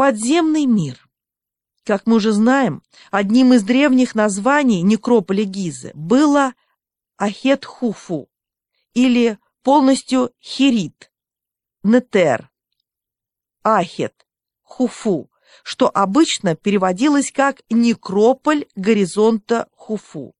Подземный мир. Как мы уже знаем, одним из древних названий некрополя Гизы было Ахет-Хуфу или полностью Хирит, Нетер, Ахет, Хуфу, что обычно переводилось как «некрополь горизонта Хуфу».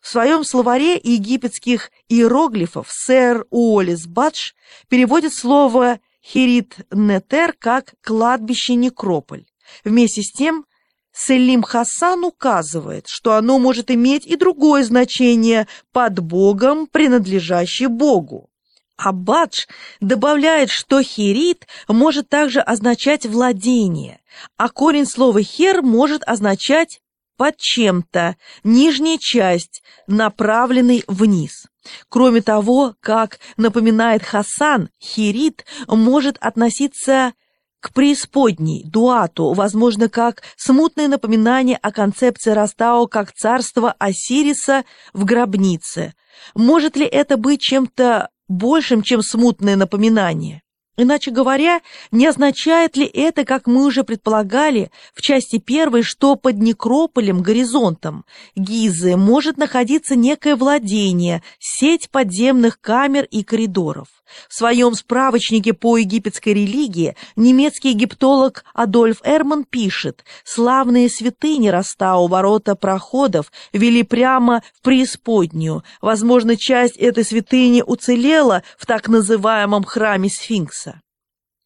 В своем словаре египетских иероглифов сэр Уоллес Бадж переводит слово «хирит-нетер» как «кладбище-некрополь». Вместе с тем Селим Хасан указывает, что оно может иметь и другое значение «под Богом, принадлежащее Богу». Абадж добавляет, что херит может также означать «владение», а корень слова «хер» может означать «под чем-то», нижняя часть, направленный вниз. Кроме того, как напоминает Хасан, херит может относиться к преисподней, дуату, возможно, как смутное напоминание о концепции Растао как царства Осириса в гробнице. Может ли это быть чем-то большим, чем смутное напоминание? Иначе говоря, не означает ли это, как мы уже предполагали в части первой, что под некрополем, горизонтом Гизы может находиться некое владение, сеть подземных камер и коридоров? В своем справочнике по египетской религии немецкий египтолог Адольф Эрман пишет, славные святыни Растау ворота проходов вели прямо в преисподнюю. Возможно, часть этой святыни уцелела в так называемом храме Сфинкса.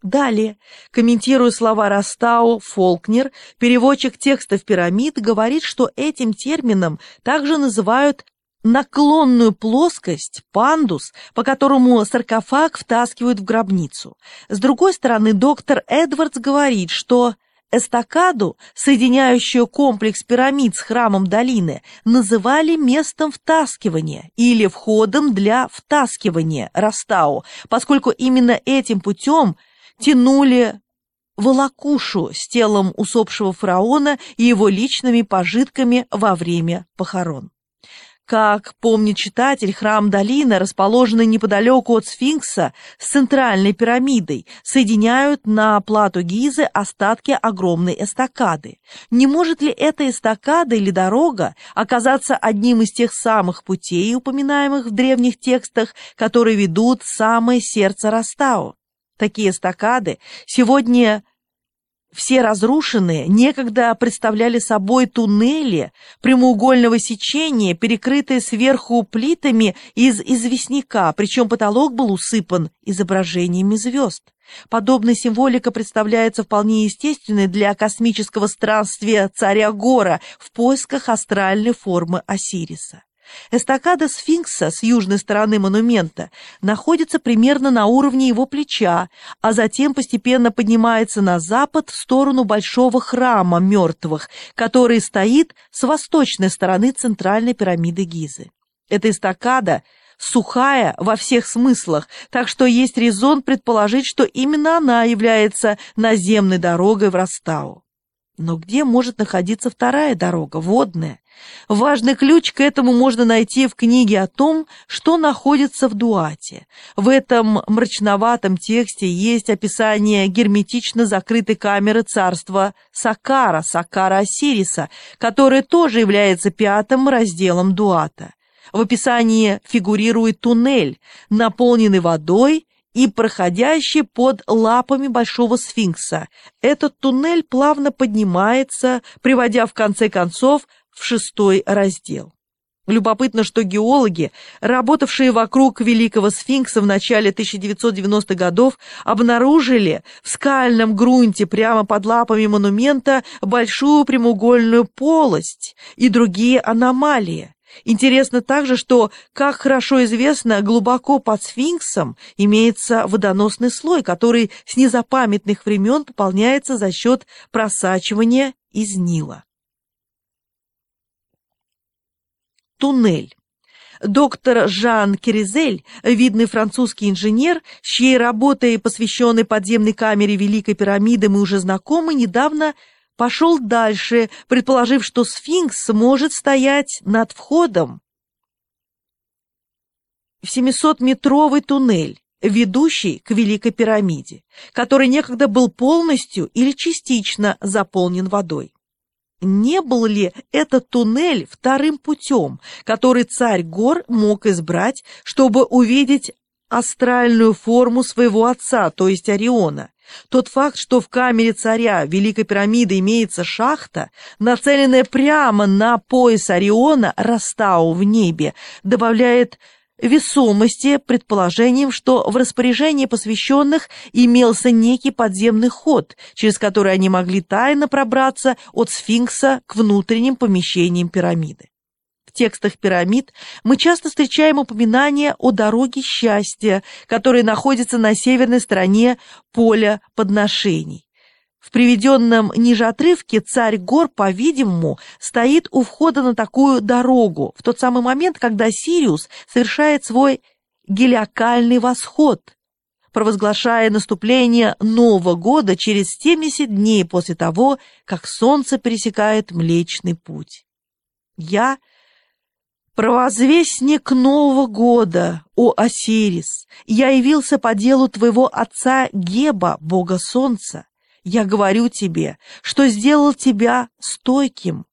Далее, комментируя слова Растау, Фолкнер, переводчик текстов пирамид, говорит, что этим термином также называют наклонную плоскость, пандус, по которому саркофаг втаскивают в гробницу. С другой стороны, доктор Эдвардс говорит, что эстакаду, соединяющую комплекс пирамид с храмом долины, называли местом втаскивания или входом для втаскивания Растау, поскольку именно этим путем тянули волокушу с телом усопшего фараона и его личными пожитками во время похорон. Как помнит читатель, храм Долина, расположенный неподалеку от Сфинкса с центральной пирамидой, соединяют на плату Гизы остатки огромной эстакады. Не может ли эта эстакада или дорога оказаться одним из тех самых путей, упоминаемых в древних текстах, которые ведут в самое сердце Растау? Такие эстакады сегодня все разрушенные некогда представляли собой туннели прямоугольного сечения, перекрытые сверху плитами из известняка, причем потолок был усыпан изображениями звезд. Подобная символика представляется вполне естественной для космического странствия царя Гора в поисках астральной формы Осириса. Эстакада сфинкса с южной стороны монумента находится примерно на уровне его плеча, а затем постепенно поднимается на запад в сторону большого храма мертвых, который стоит с восточной стороны центральной пирамиды Гизы. Эта эстакада сухая во всех смыслах, так что есть резон предположить, что именно она является наземной дорогой в Ростау. Но где может находиться вторая дорога, водная? Важный ключ к этому можно найти в книге о том, что находится в Дуате. В этом мрачноватом тексте есть описание герметично закрытой камеры царства Сакара, Сакара Осириса, которая тоже является пятым разделом Дуата. В описании фигурирует туннель, наполненный водой и проходящий под лапами Большого Сфинкса. Этот туннель плавно поднимается, приводя в конце концов в шестой раздел. Любопытно, что геологи, работавшие вокруг Великого Сфинкса в начале 1990-х годов, обнаружили в скальном грунте прямо под лапами монумента большую прямоугольную полость и другие аномалии. Интересно также, что, как хорошо известно, глубоко под сфинксом имеется водоносный слой, который с незапамятных времен пополняется за счет просачивания из Нила. Туннель. Доктор Жан Керезель, видный французский инженер, чьей работой, посвященной подземной камере Великой пирамиды, мы уже знакомы, недавно пошел дальше, предположив, что сфинкс может стоять над входом в 700-метровый туннель ведущий к Великой пирамиде, который некогда был полностью или частично заполнен водой. Не был ли этот туннель вторым путем, который царь гор мог избрать, чтобы увидеть астральную форму своего отца, то есть Ориона? Тот факт, что в камере царя Великой пирамиды имеется шахта, нацеленная прямо на пояс Ориона, Растау в небе, добавляет весомости предположением, что в распоряжении посвященных имелся некий подземный ход, через который они могли тайно пробраться от сфинкса к внутренним помещениям пирамиды. Текстах пирамид мы часто встречаем упоминания о дороге счастья, которая находится на северной стороне поля подношений. В приведенном ниже отрывке царь гор, по-видимому, стоит у входа на такую дорогу в тот самый момент, когда Сириус совершает свой гелиокальный восход, провозглашая наступление Нового года через 70 дней после того, как солнце пересекает Млечный Путь. Я — провозвестник Нового года, о Осирис, я явился по делу твоего отца Геба, бога солнца. Я говорю тебе, что сделал тебя стойким.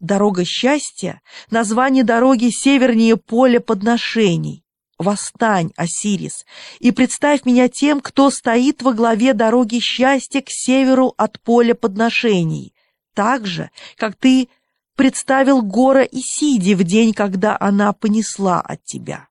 Дорога счастья — название дороги севернее поля подношений. Восстань, Осирис, и представь меня тем, кто стоит во главе дороги счастья к северу от поля подношений, так же, как ты представил гора Исиди в день, когда она понесла от тебя.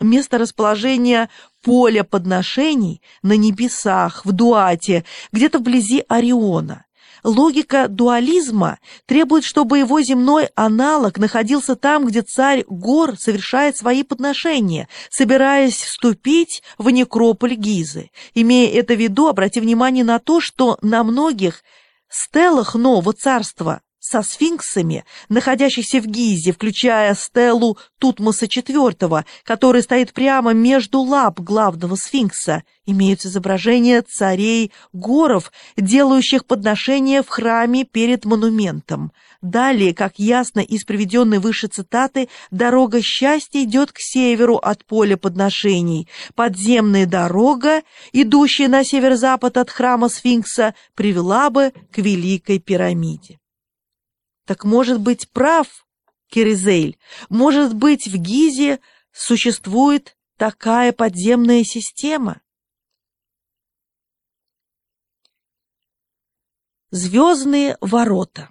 Место расположения поля подношений на небесах, в Дуате, где-то вблизи Ориона. Логика дуализма требует, чтобы его земной аналог находился там, где царь гор совершает свои подношения, собираясь вступить в некрополь Гизы. Имея это в виду, обрати внимание на то, что на многих стелах нового царства со сфинксами, находящихся в Гизе, включая стелу Тутмоса IV, который стоит прямо между лап главного сфинкса, имеются изображения царей горов, делающих подношения в храме перед монументом. Далее, как ясно из приведенной выше цитаты, дорога счастья идет к северу от поля подношений. Подземная дорога, идущая на северо-запад от храма сфинкса, привела бы к Великой пирамиде. Так может быть прав Киризейль, может быть в Гизе существует такая подземная система? Звездные ворота.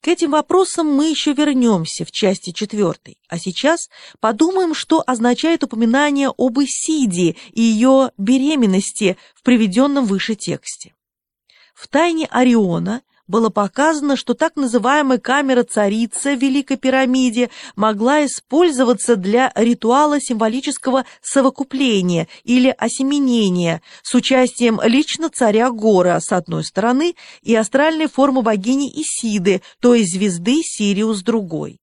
К этим вопросам мы еще вернемся в части четвертой, а сейчас подумаем, что означает упоминание об Исиде и ее беременности в приведенном выше тексте. В тайне Ориона было показано, что так называемая камера царицы в Великой пирамиде могла использоваться для ритуала символического совокупления или осеменения с участием лично царя Гора с одной стороны и астральной формы богини Исиды, то есть звезды Сириус другой.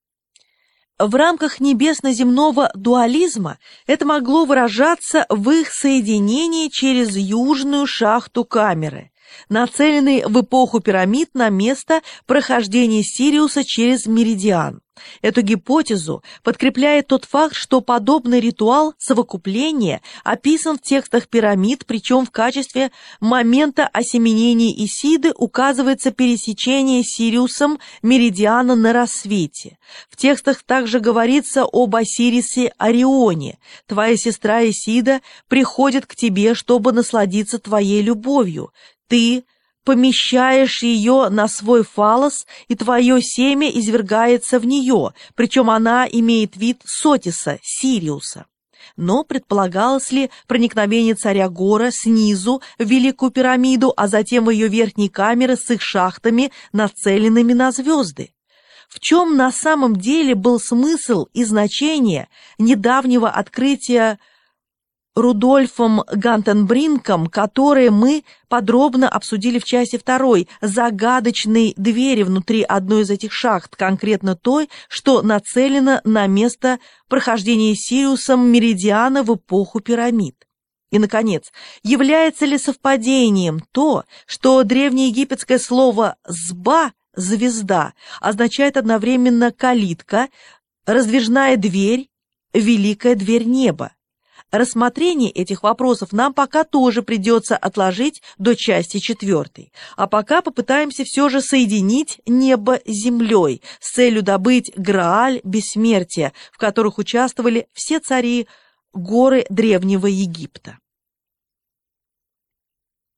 В рамках небесно-земного дуализма это могло выражаться в их соединении через южную шахту камеры – нацеленный в эпоху пирамид на место прохождения Сириуса через Меридиан. Эту гипотезу подкрепляет тот факт, что подобный ритуал совокупления описан в текстах пирамид, причем в качестве момента осеменения Исиды указывается пересечение Сириусом меридиана на рассвете. В текстах также говорится об Осирисе Орионе. Твоя сестра Исида приходит к тебе, чтобы насладиться твоей любовью. Ты помещаешь ее на свой фалос, и твое семя извергается в нее, причем она имеет вид Сотиса, Сириуса. Но предполагалось ли проникновение царя Гора снизу в Великую пирамиду, а затем в ее верхние камеры с их шахтами, нацеленными на звезды? В чем на самом деле был смысл и значение недавнего открытия Рудольфом Гантенбринком, которые мы подробно обсудили в части второй, загадочной двери внутри одной из этих шахт, конкретно той, что нацелена на место прохождения Сириусом Меридиана в эпоху пирамид. И, наконец, является ли совпадением то, что древнеегипетское слово «зба» — «звезда» означает одновременно «калитка», «раздвижная дверь», «великая дверь неба»? Рассмотрение этих вопросов нам пока тоже придется отложить до части четвертой. А пока попытаемся все же соединить небо с землей с целью добыть Грааль бессмертия, в которых участвовали все цари горы Древнего Египта.